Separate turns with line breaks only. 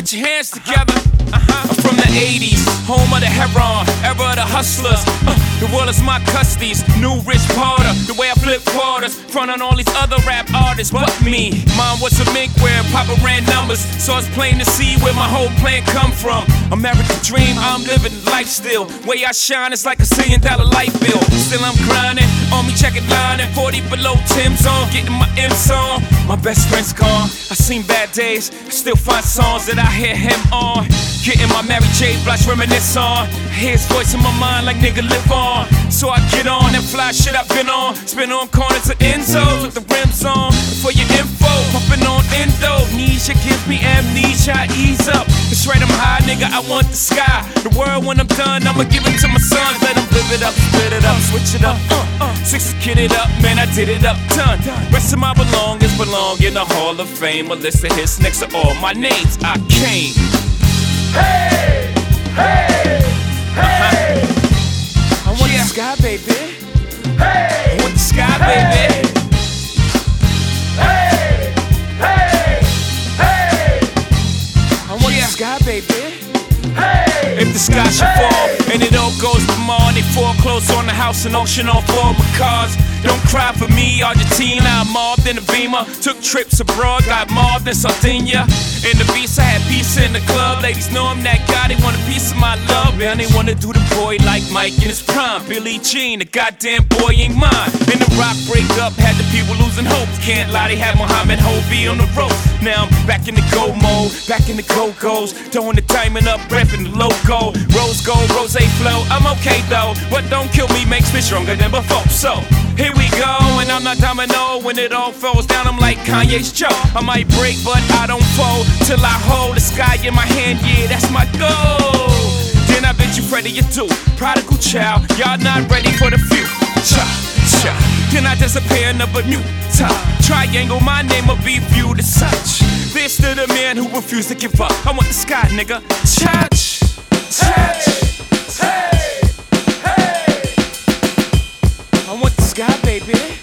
Put your hands together. Uh-huh. I'm from the 80s, home of the heron, era of the hustlers. Uh, the world is my custodies, new rich Porter. The way I flip quarters, front on all these other rap artists, but me. Mom was a mink where Papa ran numbers, so it's plain to see where my whole plan come from. American dream, I'm living life still. Way I shine, it's like a zillion dollar light bill. Still I'm grinding, on me checking line and 40 below Tim's on, getting my M's on. My best friend's gone, I seen bad days, I still find songs that I hear him on. Getting my Mary J. Blige reminisce on. Hear his voice in my mind like nigga live on. So I get on and fly shit I've been on. Spin on corners of Enzo's with the rims on. For your info, pumping on Indonesia gives me amnesia. I ease up. It's right, I'm high, nigga. I want the sky. The world when I'm done, I'ma give it to my sons. Let them live it up, split it up, switch it up. Uh, uh. Sixes kid it up, man. I did it up, done. Rest of my belongings belong in the Hall of Fame. A list of hits next to all my names. I came.
Hey, Hey,
I want the sky, baby.
hey, hey, hey,
I want the sky, baby.
hey.
If the sky should fall and it all goes to Mar, they foreclose on the house and auction off all my cars. Don't cry for me, Argentina. I mobbed in a beamer, took trips abroad, got mobbed in Sardinia. In the beast, I had pizza in the club. Ladies know I'm that guy, they want a piece of my love. Man, they wanna do the boy like Mike in his prime. Billie Jean, the goddamn boy ain't mine. In the rock breakup, had the people losing hope. Can't lie, they had Muhammad Hovey on the road. Now I'm back in the go mode, back in the go goes. Throwing the diamond up, repping the logo. Rose gold, rose flow. I'm okay though. What don't kill me makes me stronger than before. So here we go, and I'm not domino. When it all falls down, I'm like Kanye's Joe. I might break, but I don't fold till I hold the sky in my hand. Yeah, that's my goal. Then I bet you Freddie you do. Prodigal child, y'all not ready for the future. Cha. cha. Then I disappear, never new time. Triangle, my name will be viewed as such. This to the man who refused to give up. I want the sky, nigga. Touch, touch. Sky, baby.